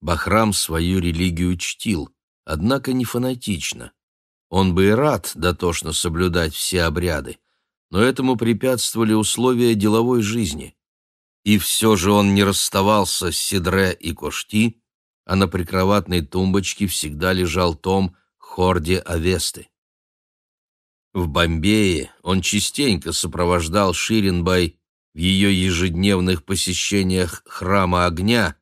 Бахрам свою религию чтил, однако не фанатично. Он бы и рад дотошно соблюдать все обряды, но этому препятствовали условия деловой жизни. И все же он не расставался с Сидре и Кошти, а на прикроватной тумбочке всегда лежал том Хорде Авесты. В Бомбее он частенько сопровождал Ширинбай в ее ежедневных посещениях храма огня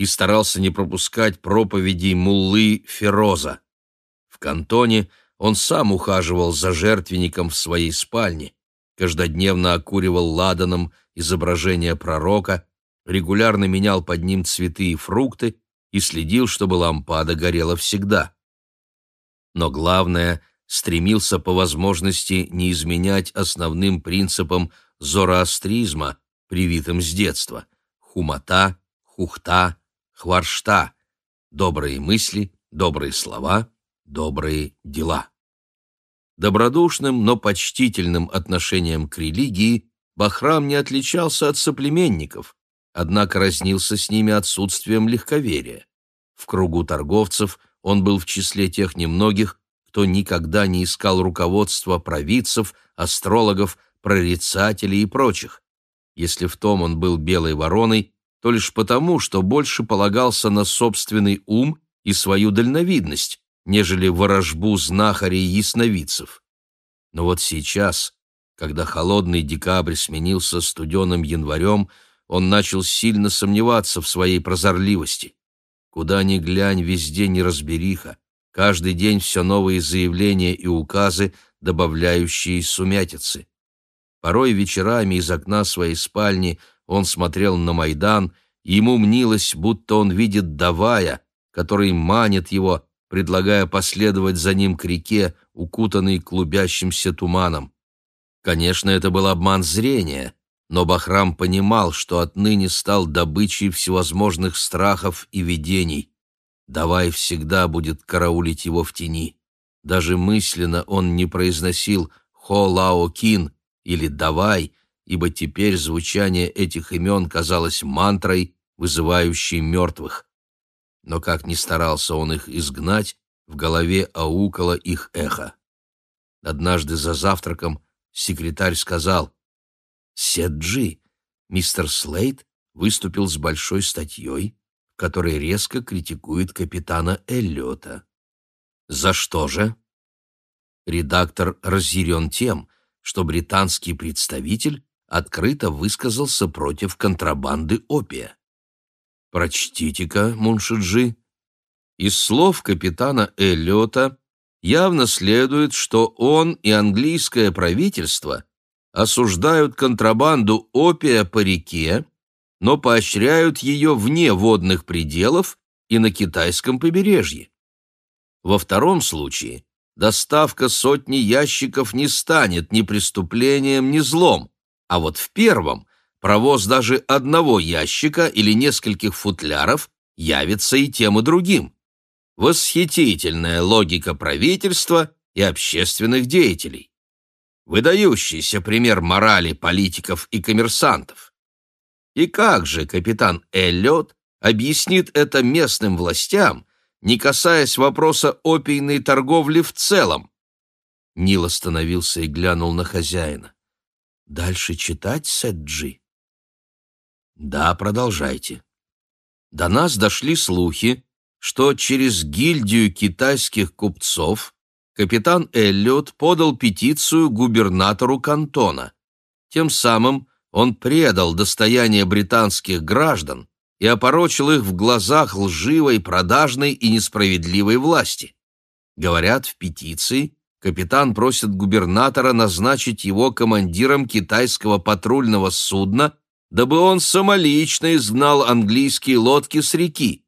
и старался не пропускать проповедей муллы Фероза. В кантоне он сам ухаживал за жертвенником в своей спальне, каждодневно окуривал ладаном изображение пророка, регулярно менял под ним цветы и фрукты и следил, чтобы лампада горела всегда. Но главное, стремился по возможности не изменять основным принципам зороастризма, привитым с детства — хумата, хухта, хваршта, добрые мысли, добрые слова, добрые дела. Добродушным, но почтительным отношением к религии Бахрам не отличался от соплеменников, однако разнился с ними отсутствием легковерия. В кругу торговцев он был в числе тех немногих, кто никогда не искал руководства провидцев, астрологов, прорицателей и прочих. Если в том он был белой вороной, то лишь потому, что больше полагался на собственный ум и свою дальновидность, нежели ворожбу знахарей и ясновидцев. Но вот сейчас, когда холодный декабрь сменился студеным январем, он начал сильно сомневаться в своей прозорливости. Куда ни глянь, везде неразбериха, каждый день все новые заявления и указы, добавляющие сумятицы. Порой вечерами из окна своей спальни он смотрел на Майдан, ему мнилось, будто он видит Давая, который манит его, предлагая последовать за ним к реке, укутанной клубящимся туманом. Конечно, это был обман зрения, но Бахрам понимал, что отныне стал добычей всевозможных страхов и видений. Давай всегда будет караулить его в тени. Даже мысленно он не произносил «Хо Лао Кин» или «Давай», ибо теперь звучание этих имен казалось мантрой, вызывающей мертвых но как ни старался он их изгнать, в голове аукало их эхо. Однажды за завтраком секретарь сказал «Седжи, мистер Слейт выступил с большой статьей, в которой резко критикует капитана Эллиота. За что же?» Редактор разъярен тем, что британский представитель открыто высказался против контрабанды опия. Прочтите-ка, Муншиджи. Из слов капитана Эллиота явно следует, что он и английское правительство осуждают контрабанду опия по реке, но поощряют ее вне водных пределов и на китайском побережье. Во втором случае доставка сотни ящиков не станет ни преступлением, ни злом, а вот в первом провоз даже одного ящика или нескольких футляров явится и тем и другим. Восхитительная логика правительства и общественных деятелей. Выдающийся пример морали политиков и коммерсантов. И как же капитан Эллиот объяснит это местным властям, не касаясь вопроса опийной торговли в целом? Нил остановился и глянул на хозяина. «Дальше читать, Сэджи?» Да, продолжайте. До нас дошли слухи, что через гильдию китайских купцов капитан Эллиот подал петицию губернатору кантона. Тем самым он предал достояние британских граждан и опорочил их в глазах лживой, продажной и несправедливой власти. Говорят, в петиции капитан просит губернатора назначить его командиром китайского патрульного судна дабы он самолично изгнал английские лодки с реки.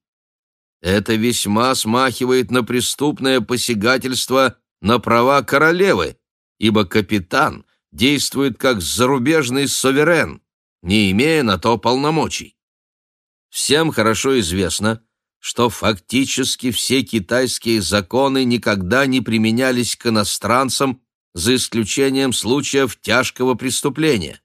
Это весьма смахивает на преступное посягательство на права королевы, ибо капитан действует как зарубежный суверен, не имея на то полномочий. Всем хорошо известно, что фактически все китайские законы никогда не применялись к иностранцам за исключением случаев тяжкого преступления.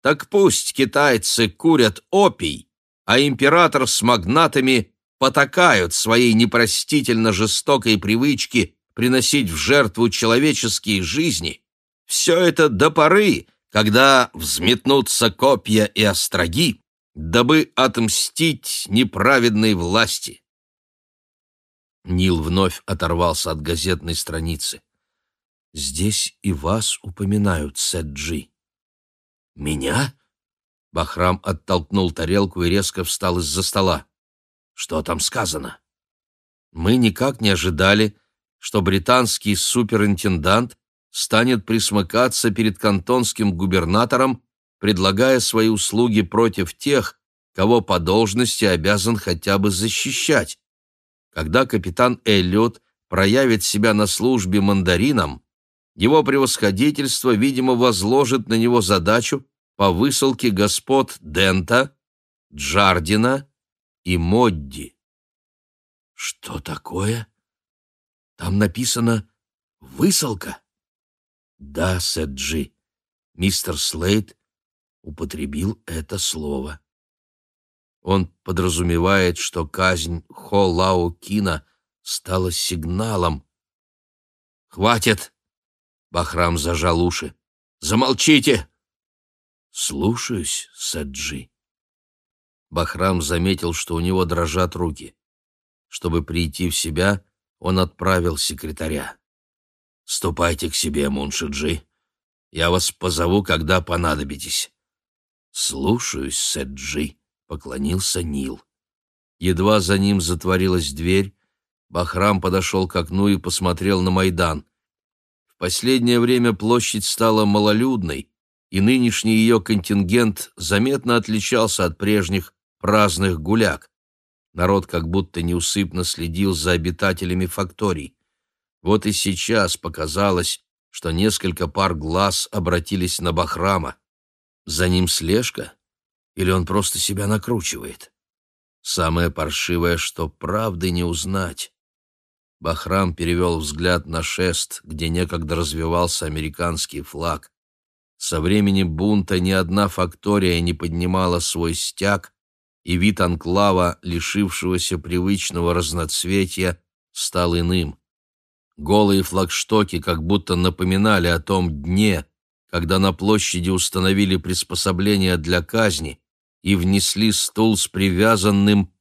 Так пусть китайцы курят опий, а император с магнатами потакают своей непростительно жестокой привычке приносить в жертву человеческие жизни, все это до поры, когда взметнутся копья и остроги, дабы отмстить неправедной власти. Нил вновь оторвался от газетной страницы. «Здесь и вас упоминают, Сэджи». «Меня?» Бахрам оттолкнул тарелку и резко встал из-за стола. «Что там сказано?» «Мы никак не ожидали, что британский суперинтендант станет присмыкаться перед кантонским губернатором, предлагая свои услуги против тех, кого по должности обязан хотя бы защищать. Когда капитан Эллиот проявит себя на службе мандаринам, его превосходительство, видимо, возложит на него задачу по высылке господ Дента, Джардина и Модди. Что такое? Там написано «высылка». Да, Сэджи, мистер Слейд употребил это слово. Он подразумевает, что казнь Хо Лао Кина стала сигналом. «Хватит!» — Бахрам зажал уши. «Замолчите!» «Слушаюсь, Саджи». Бахрам заметил, что у него дрожат руки. Чтобы прийти в себя, он отправил секретаря. «Ступайте к себе, Муншиджи. Я вас позову, когда понадобитесь». «Слушаюсь, Сэджи», — поклонился Нил. Едва за ним затворилась дверь, Бахрам подошел к окну и посмотрел на Майдан. В последнее время площадь стала малолюдной, и нынешний ее контингент заметно отличался от прежних праздных гуляк. Народ как будто неусыпно следил за обитателями факторий. Вот и сейчас показалось, что несколько пар глаз обратились на Бахрама. За ним слежка? Или он просто себя накручивает? Самое паршивое, что правды не узнать. Бахрам перевел взгляд на шест, где некогда развивался американский флаг. Со времени бунта ни одна фактория не поднимала свой стяг, и вид анклава, лишившегося привычного разноцветия, стал иным. Голые флагштоки как будто напоминали о том дне, когда на площади установили приспособления для казни и внесли стул с привязанным...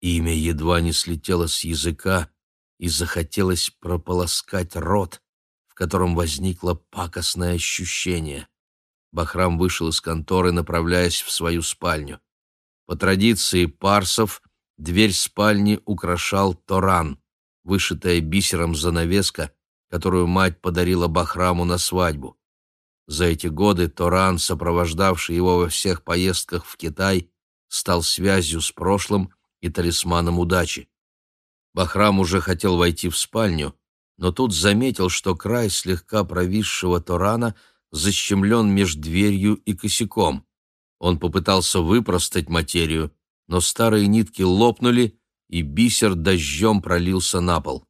Имя едва не слетело с языка, и захотелось прополоскать рот, в котором возникло пакостное ощущение. Бахрам вышел из конторы, направляясь в свою спальню. По традиции парсов дверь спальни украшал торан вышитая бисером занавеска, которую мать подарила Бахраму на свадьбу. За эти годы Торан, сопровождавший его во всех поездках в Китай, стал связью с прошлым и талисманом удачи. Бахрам уже хотел войти в спальню, но тут заметил, что край слегка провисшего Торана защемлен между дверью и косяком. Он попытался выпростать материю, но старые нитки лопнули, и бисер дождем пролился на пол.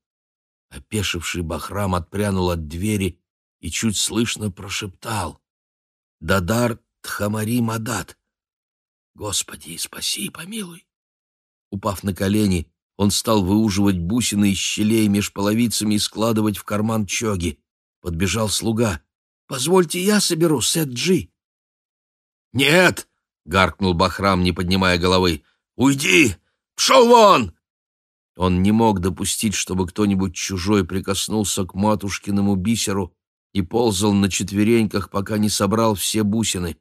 Опешивший Бахрам отпрянул от двери и чуть слышно прошептал «Дадар Тхамари Мадат! Господи, спаси и помилуй!» Упав на колени, он стал выуживать бусины из щелей меж половицами и складывать в карман чоги. Подбежал слуга. «Позвольте, я соберу, Сэджи!» «Нет!» — гаркнул Бахрам, не поднимая головы. «Уйди! Пшел вон!» Он не мог допустить, чтобы кто-нибудь чужой прикоснулся к матушкиному бисеру и ползал на четвереньках, пока не собрал все бусины.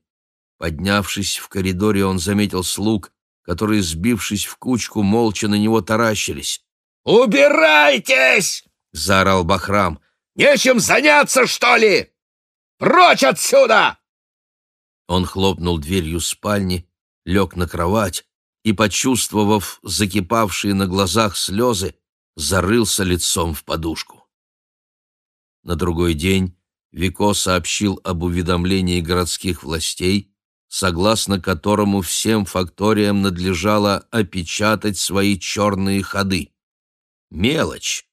Поднявшись в коридоре, он заметил слуг, которые, сбившись в кучку, молча на него таращились. «Убирайтесь!» — заорал Бахрам. «Нечем заняться, что ли? Прочь отсюда!» Он хлопнул дверью спальни, лег на кровать, и, почувствовав закипавшие на глазах слезы, зарылся лицом в подушку. На другой день Вико сообщил об уведомлении городских властей, согласно которому всем факториям надлежало опечатать свои черные ходы. Мелочь,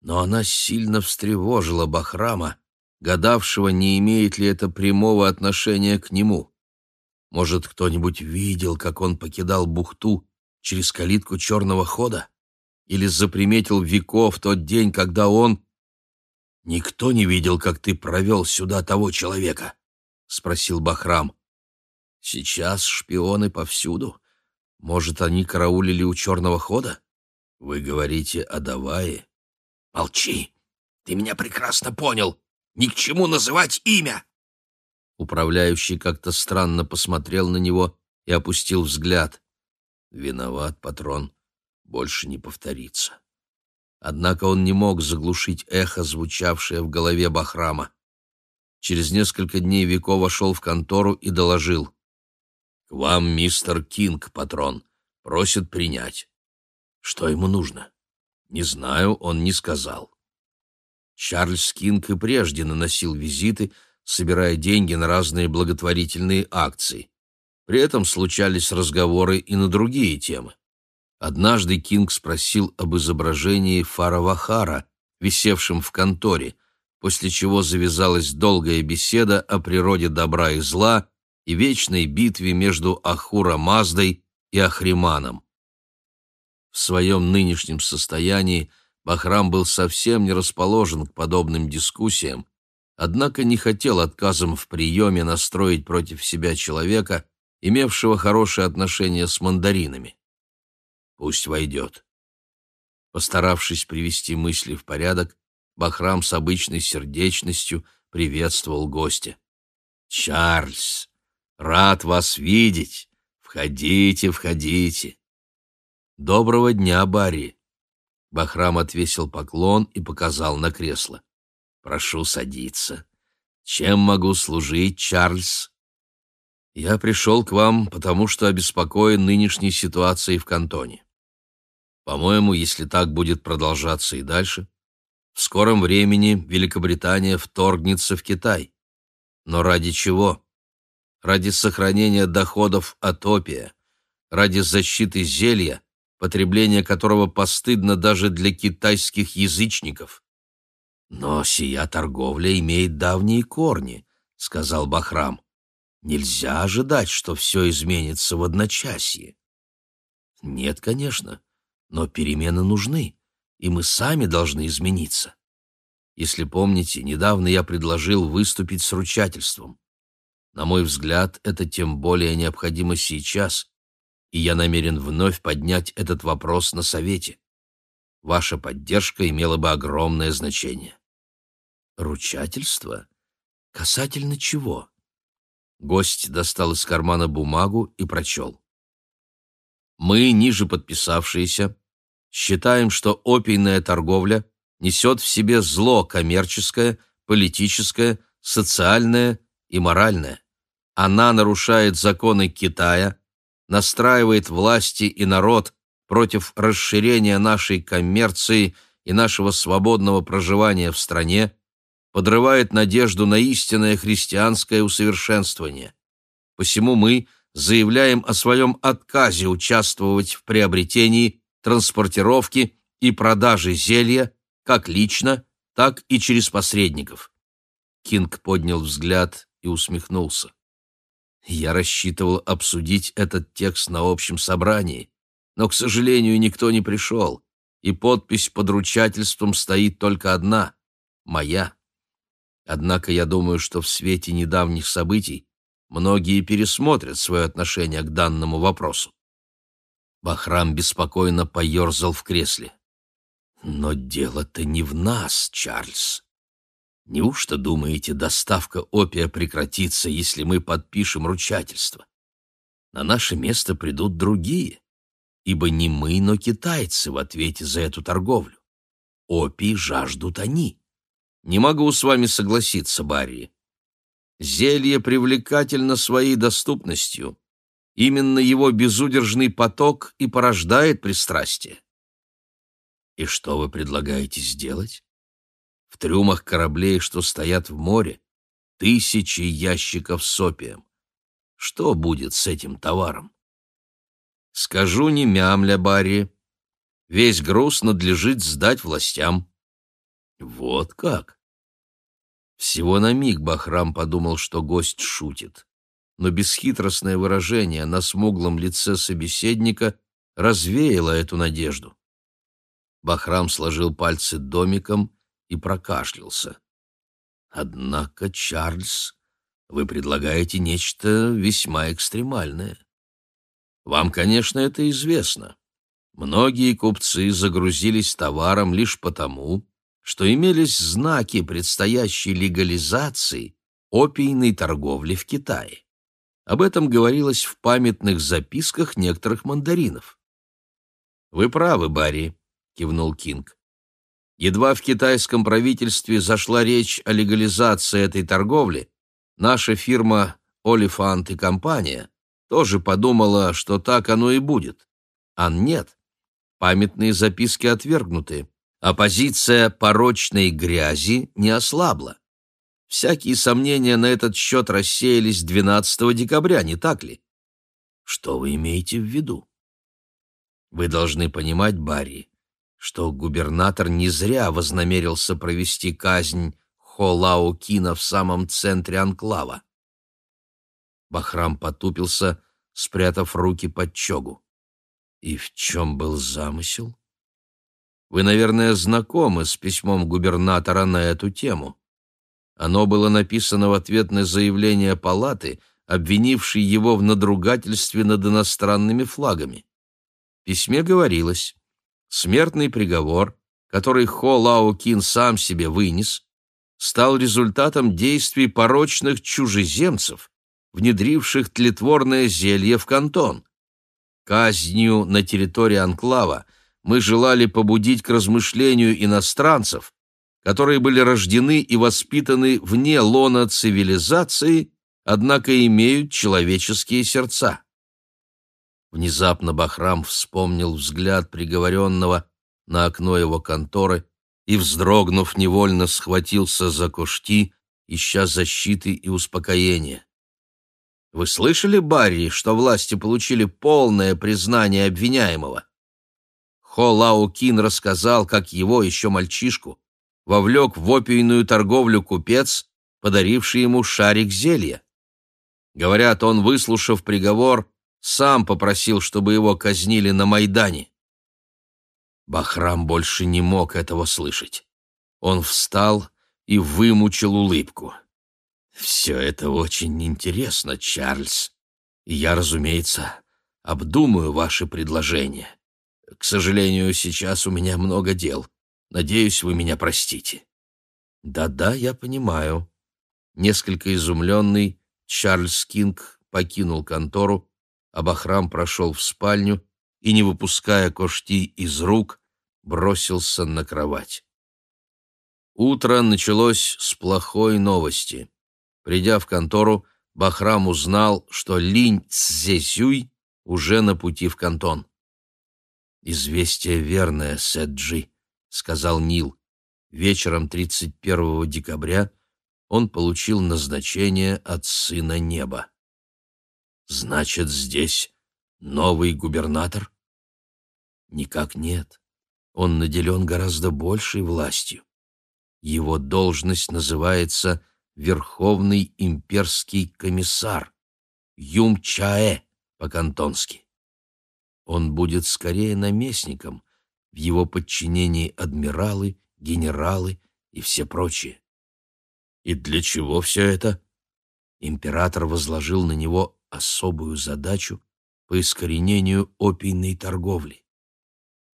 но она сильно встревожила Бахрама, гадавшего, не имеет ли это прямого отношения к нему. Может, кто-нибудь видел, как он покидал бухту, через калитку черного хода? Или заприметил веков тот день, когда он... Никто не видел, как ты провел сюда того человека? — спросил Бахрам. Сейчас шпионы повсюду. Может, они караулили у черного хода? Вы говорите о Давае? Молчи. Ты меня прекрасно понял. Ни к чему называть имя. Управляющий как-то странно посмотрел на него и опустил взгляд. Виноват, патрон. Больше не повторится. Однако он не мог заглушить эхо, звучавшее в голове Бахрама. Через несколько дней Вико вошел в контору и доложил. «К вам мистер Кинг, патрон. Просит принять». «Что ему нужно?» «Не знаю, он не сказал». Чарльз Кинг и прежде наносил визиты, собирая деньги на разные благотворительные акции. При этом случались разговоры и на другие темы. Однажды Кинг спросил об изображении Фаравахара, висевшем в конторе, после чего завязалась долгая беседа о природе добра и зла и вечной битве между Ахура Маздой и Ахриманом. В своем нынешнем состоянии Бахрам был совсем не расположен к подобным дискуссиям, однако не хотел отказом в приеме настроить против себя человека, имевшего хорошие отношения с мандаринами. Пусть войдет. Постаравшись привести мысли в порядок, Бахрам с обычной сердечностью приветствовал гостя. «Чарльз, рад вас видеть. Входите, входите». «Доброго дня, Барри». Бахрам отвесил поклон и показал на кресло. «Прошу садиться. Чем могу служить, Чарльз?» «Я пришел к вам, потому что обеспокоен нынешней ситуацией в кантоне. По-моему, если так будет продолжаться и дальше, в скором времени Великобритания вторгнется в Китай. Но ради чего? Ради сохранения доходов от опия, ради защиты зелья, потребление которого постыдно даже для китайских язычников. Но сия торговля имеет давние корни, сказал Бахрам. Нельзя ожидать, что все изменится в одночасье. Нет, конечно, но перемены нужны и мы сами должны измениться. Если помните, недавно я предложил выступить с ручательством. На мой взгляд, это тем более необходимо сейчас, и я намерен вновь поднять этот вопрос на Совете. Ваша поддержка имела бы огромное значение. Ручательство? Касательно чего? Гость достал из кармана бумагу и прочел. Мы, ниже подписавшиеся, считаем, что опийная торговля несет в себе зло коммерческое, политическое, социальное и моральное. Она нарушает законы Китая, настраивает власти и народ против расширения нашей коммерции и нашего свободного проживания в стране, подрывает надежду на истинное христианское усовершенствование. Посему мы заявляем о своем отказе участвовать в приобретении транспортировки и продажи зелья как лично, так и через посредников. Кинг поднял взгляд и усмехнулся. Я рассчитывал обсудить этот текст на общем собрании, но, к сожалению, никто не пришел, и подпись под ручательством стоит только одна — моя. Однако я думаю, что в свете недавних событий многие пересмотрят свое отношение к данному вопросу. Бахрам беспокойно поерзал в кресле. «Но дело-то не в нас, Чарльз. Неужто, думаете, доставка опия прекратится, если мы подпишем ручательство? На наше место придут другие, ибо не мы, но китайцы в ответе за эту торговлю. Опий жаждут они. Не могу с вами согласиться, Барри. Зелье привлекательно своей доступностью, Именно его безудержный поток и порождает пристрастие. И что вы предлагаете сделать? В трюмах кораблей, что стоят в море, тысячи ящиков с опием. Что будет с этим товаром? Скажу не мямля, Барри. Весь груз надлежит сдать властям. Вот как? Всего на миг Бахрам подумал, что гость шутит но бесхитростное выражение на смуглом лице собеседника развеяло эту надежду. Бахрам сложил пальцы домиком и прокашлялся. «Однако, Чарльз, вы предлагаете нечто весьма экстремальное. Вам, конечно, это известно. Многие купцы загрузились товаром лишь потому, что имелись знаки предстоящей легализации опийной торговли в Китае. Об этом говорилось в памятных записках некоторых мандаринов. «Вы правы, Барри», — кивнул Кинг. Едва в китайском правительстве зашла речь о легализации этой торговли, наша фирма «Олифант и компания» тоже подумала, что так оно и будет. А нет. Памятные записки отвергнуты. Оппозиция порочной грязи не ослабла. Всякие сомнения на этот счет рассеялись 12 декабря, не так ли? Что вы имеете в виду? Вы должны понимать, Барри, что губернатор не зря вознамерился провести казнь Холао Кина в самом центре анклава. Бахрам потупился, спрятав руки под чогу. И в чем был замысел? Вы, наверное, знакомы с письмом губернатора на эту тему. Оно было написано в ответ на заявление палаты, обвинившей его в надругательстве над иностранными флагами. В письме говорилось, смертный приговор, который Хо Лао Кин сам себе вынес, стал результатом действий порочных чужеземцев, внедривших тлетворное зелье в кантон. Казнью на территории анклава мы желали побудить к размышлению иностранцев, которые были рождены и воспитаны вне лона цивилизации, однако имеют человеческие сердца. Внезапно Бахрам вспомнил взгляд приговоренного на окно его конторы и, вздрогнув, невольно схватился за кушти, ища защиты и успокоения. «Вы слышали, Барри, что власти получили полное признание обвиняемого?» Хо Лао Кин рассказал, как его, еще мальчишку, вовлек в опийную торговлю купец, подаривший ему шарик зелья. Говорят, он, выслушав приговор, сам попросил, чтобы его казнили на Майдане. Бахрам больше не мог этого слышать. Он встал и вымучил улыбку. «Все это очень интересно, Чарльз, и я, разумеется, обдумаю ваши предложения. К сожалению, сейчас у меня много дел. Надеюсь, вы меня простите». «Да-да, я понимаю». Несколько изумленный, Чарльз Кинг покинул контору, а Бахрам прошел в спальню и, не выпуская кошти из рук, бросился на кровать. Утро началось с плохой новости. Придя в контору, Бахрам узнал, что Линь Цзесюй уже на пути в кантон. «Известие верное, Сэджи», сказал Нил. Вечером 31 декабря он получил назначение от Сына Неба. Значит, здесь новый губернатор? Никак нет. Он наделен гораздо большей властью. Его должность называется Верховный имперский комиссар, Юм-Чаэ по-кантонски. Он будет скорее наместником, в его подчинении адмиралы, генералы и все прочие. И для чего все это? Император возложил на него особую задачу по искоренению опийной торговли.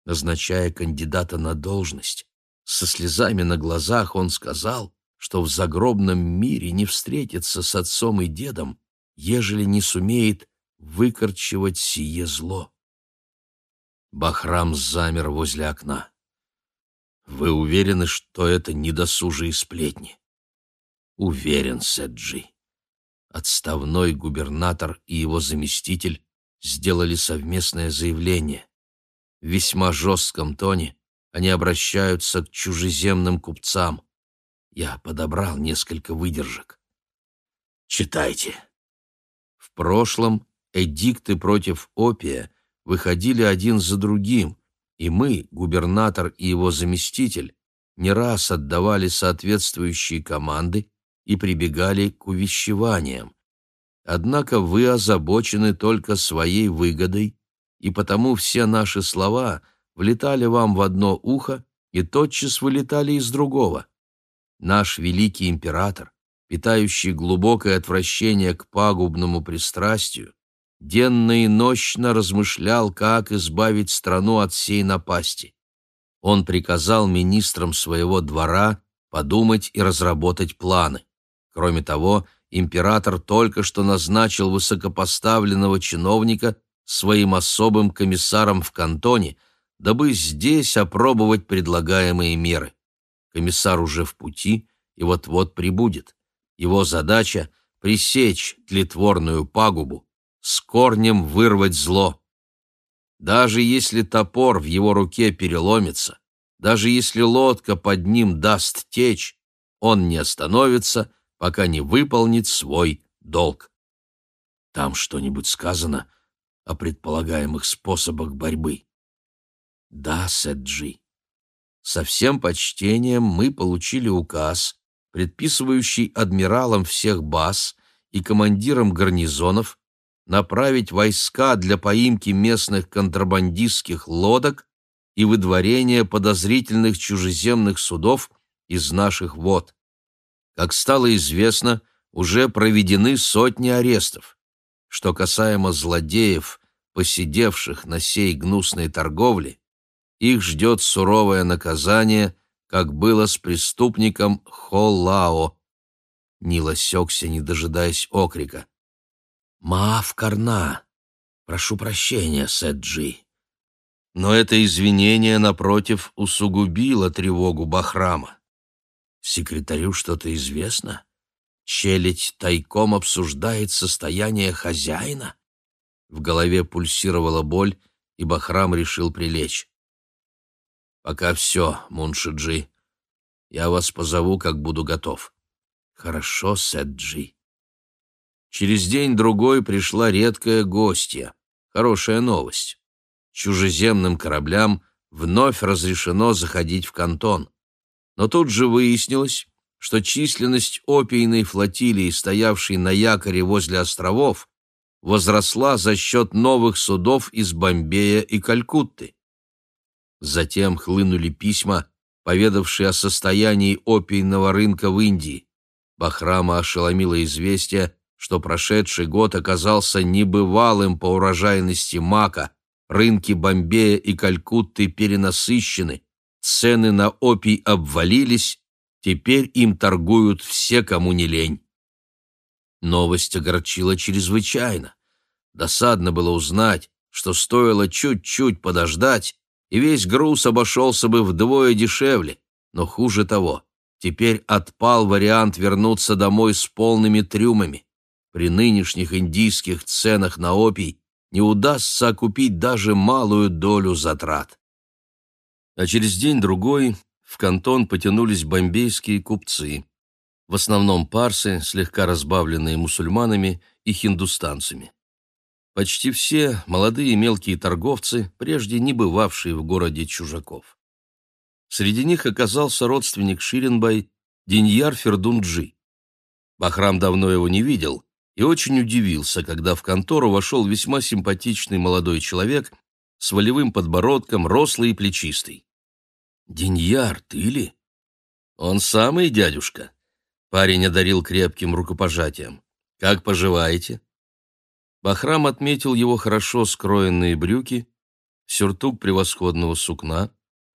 Назначая кандидата на должность, со слезами на глазах он сказал, что в загробном мире не встретится с отцом и дедом, ежели не сумеет выкорчевать сие зло. Бахрам замер возле окна. «Вы уверены, что это недосужие сплетни?» «Уверен, Сэджи. Отставной губернатор и его заместитель сделали совместное заявление. В весьма жестком тоне они обращаются к чужеземным купцам. Я подобрал несколько выдержек. Читайте. В прошлом эдикты против опия выходили один за другим, и мы, губернатор и его заместитель, не раз отдавали соответствующие команды и прибегали к увещеваниям. Однако вы озабочены только своей выгодой и потому все наши слова влетали вам в одно ухо и тотчас вылетали из другого. Наш великий император, питающий глубокое отвращение к пагубному пристрастию, денно и нощно размышлял, как избавить страну от сей напасти. Он приказал министрам своего двора подумать и разработать планы. Кроме того, император только что назначил высокопоставленного чиновника своим особым комиссаром в кантоне, дабы здесь опробовать предлагаемые меры. Комиссар уже в пути и вот-вот прибудет. Его задача — пресечь тлетворную пагубу, с корнем вырвать зло. Даже если топор в его руке переломится, даже если лодка под ним даст течь, он не остановится, пока не выполнит свой долг. Там что-нибудь сказано о предполагаемых способах борьбы? Да, Сэджи. Со всем почтением мы получили указ, предписывающий адмиралам всех баз и командирам гарнизонов направить войска для поимки местных контрабандистских лодок и выдворения подозрительных чужеземных судов из наших вод. Как стало известно, уже проведены сотни арестов. Что касаемо злодеев, посидевших на сей гнусной торговле, их ждет суровое наказание, как было с преступником Холлао. Нил осекся, не дожидаясь окрика. «Маав Карна! Прошу прощения, Сэджи!» Но это извинение, напротив, усугубило тревогу Бахрама. Секретарю что-то известно? Челядь тайком обсуждает состояние хозяина? В голове пульсировала боль, и Бахрам решил прилечь. «Пока все, Муншиджи. Я вас позову, как буду готов». «Хорошо, Сэджи». Через день-другой пришла редкая гостья. Хорошая новость. Чужеземным кораблям вновь разрешено заходить в кантон. Но тут же выяснилось, что численность опийной флотилии, стоявшей на якоре возле островов, возросла за счет новых судов из Бомбея и Калькутты. Затем хлынули письма, поведавшие о состоянии опийного рынка в Индии. Бахрама ошеломило известие, что прошедший год оказался небывалым по урожайности мака, рынки Бомбея и Калькутты перенасыщены, цены на опий обвалились, теперь им торгуют все, кому не лень. Новость огорчила чрезвычайно. Досадно было узнать, что стоило чуть-чуть подождать, и весь груз обошелся бы вдвое дешевле, но хуже того, теперь отпал вариант вернуться домой с полными трюмами. При нынешних индийских ценах на опий не удастся окупить даже малую долю затрат. А через день-другой в кантон потянулись бомбейские купцы, в основном парсы, слегка разбавленные мусульманами и хиндустанцами. Почти все молодые мелкие торговцы, прежде не бывавшие в городе чужаков. Среди них оказался родственник Ширинбай Диньяр Фердунджи. Бахрам давно его не видел и очень удивился, когда в контору вошел весьма симпатичный молодой человек с волевым подбородком, рослый и плечистый. «Диньяр, ты ли?» «Он самый, дядюшка». Парень одарил крепким рукопожатием. «Как поживаете?» Бахрам отметил его хорошо скроенные брюки, сюртук превосходного сукна,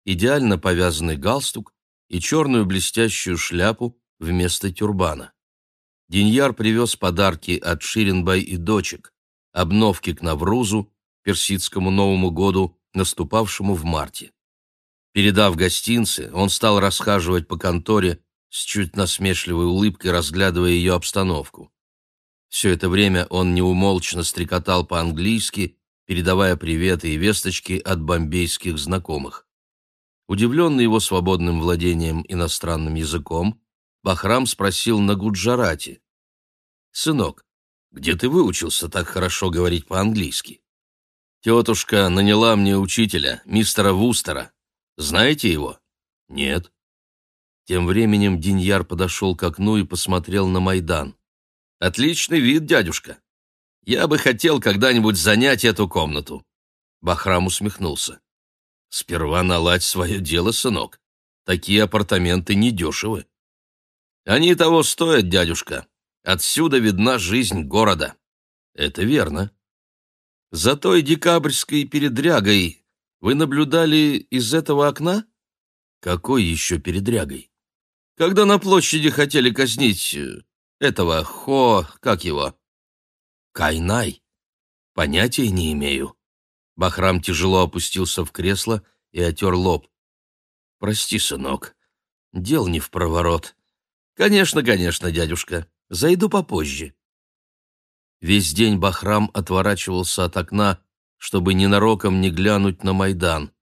идеально повязанный галстук и черную блестящую шляпу вместо тюрбана. Диньяр привез подарки от Ширинбай и дочек, обновки к Наврузу, персидскому Новому году, наступавшему в марте. Передав гостинцы, он стал расхаживать по конторе с чуть насмешливой улыбкой, разглядывая ее обстановку. Все это время он неумолчно стрекотал по-английски, передавая приветы и весточки от бомбейских знакомых. Удивленный его свободным владением иностранным языком, Бахрам спросил на гуджарате. «Сынок, где ты выучился так хорошо говорить по-английски?» «Тетушка наняла мне учителя, мистера Вустера. Знаете его? Нет. Тем временем Диньяр подошел к окну и посмотрел на Майдан. Отличный вид, дядюшка. Я бы хотел когда-нибудь занять эту комнату. Бахрам усмехнулся. «Сперва наладь свое дело, сынок. Такие апартаменты недешевы». «Они того стоят, дядюшка. Отсюда видна жизнь города». «Это верно. За той декабрьской передрягой вы наблюдали из этого окна?» «Какой еще передрягой?» «Когда на площади хотели казнить э, этого Хо... как его?» «Кайнай. Понятия не имею». Бахрам тяжело опустился в кресло и отер лоб. «Прости, сынок, дел не в проворот». «Конечно, конечно, дядюшка. Зайду попозже». Весь день Бахрам отворачивался от окна, чтобы ненароком не глянуть на Майдан.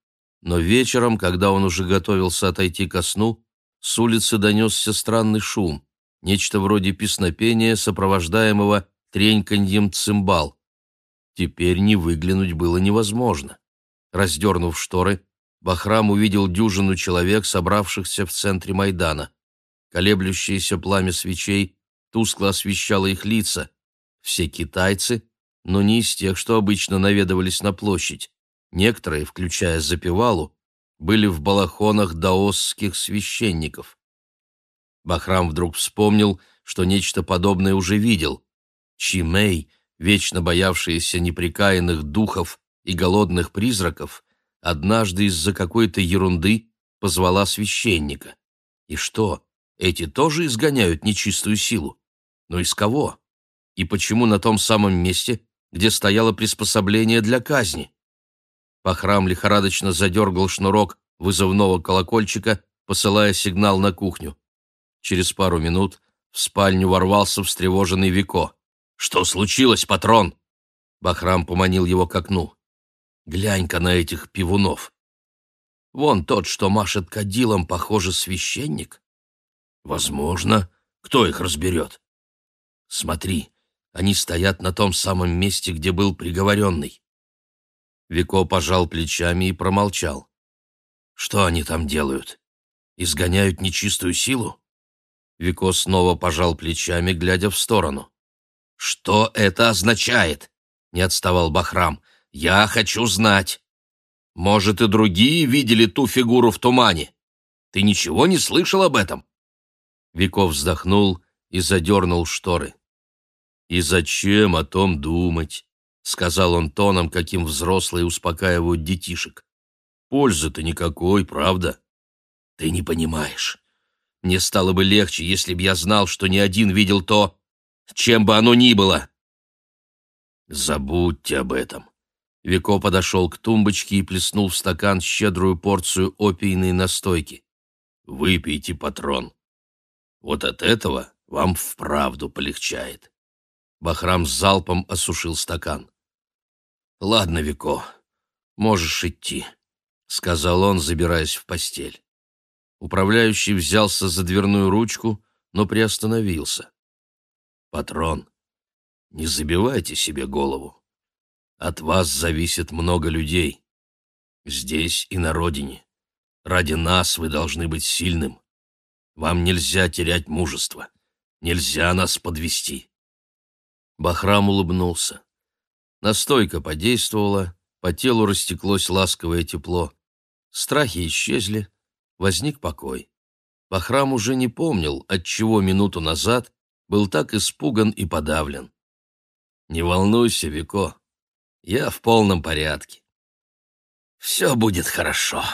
Но вечером, когда он уже готовился отойти ко сну, с улицы донесся странный шум, нечто вроде песнопения, сопровождаемого треньканьем цимбал. Теперь не выглянуть было невозможно. Раздернув шторы, Бахрам увидел дюжину человек, собравшихся в центре Майдана. Колеблющееся пламя свечей тускло освещало их лица. Все китайцы, но не из тех, что обычно наведывались на площадь. Некоторые, включая Запевалу, были в балахонах даосских священников. Бахрам вдруг вспомнил, что нечто подобное уже видел. Чимей, вечно боявшаяся неприкаянных духов и голодных призраков, однажды из-за какой-то ерунды позвала священника. И что, эти тоже изгоняют нечистую силу? Но из кого? И почему на том самом месте, где стояло приспособление для казни? Пахрам лихорадочно задергал шнурок вызывного колокольчика, посылая сигнал на кухню. Через пару минут в спальню ворвался встревоженный Вико. «Что случилось, патрон?» Бахрам поманил его к окну. «Глянь-ка на этих пивунов. Вон тот, что машет кадилом, похоже, священник. Возможно. Кто их разберет? Смотри, они стоят на том самом месте, где был приговоренный. Вико пожал плечами и промолчал. Что они там делают? Изгоняют нечистую силу? Вико снова пожал плечами, глядя в сторону. «Что это означает?» — не отставал Бахрам. «Я хочу знать. Может, и другие видели ту фигуру в тумане? Ты ничего не слышал об этом?» Виков вздохнул и задернул шторы. «И зачем о том думать?» — сказал он тоном, каким взрослые успокаивают детишек. «Пользы-то никакой, правда?» «Ты не понимаешь. Мне стало бы легче, если б я знал, что ни один видел то, чем бы оно ни было. Забудьте об этом. Вико подошел к тумбочке и плеснул в стакан щедрую порцию опийной настойки. Выпейте, патрон. Вот от этого вам вправду полегчает. Бахрам с залпом осушил стакан. «Ладно, Вико, можешь идти», — сказал он, забираясь в постель. Управляющий взялся за дверную ручку, но приостановился. Патрон, не забивайте себе голову. От вас зависит много людей. Здесь и на родине. Ради нас вы должны быть сильным. Вам нельзя терять мужество. Нельзя нас подвести. Бахрам улыбнулся. Настойка подействовала, по телу растеклось ласковое тепло. Страхи исчезли, возник покой. Бахрам уже не помнил, от чего минуту назад был так испуган и подавлен. «Не волнуйся, Вико, я в полном порядке. Все будет хорошо».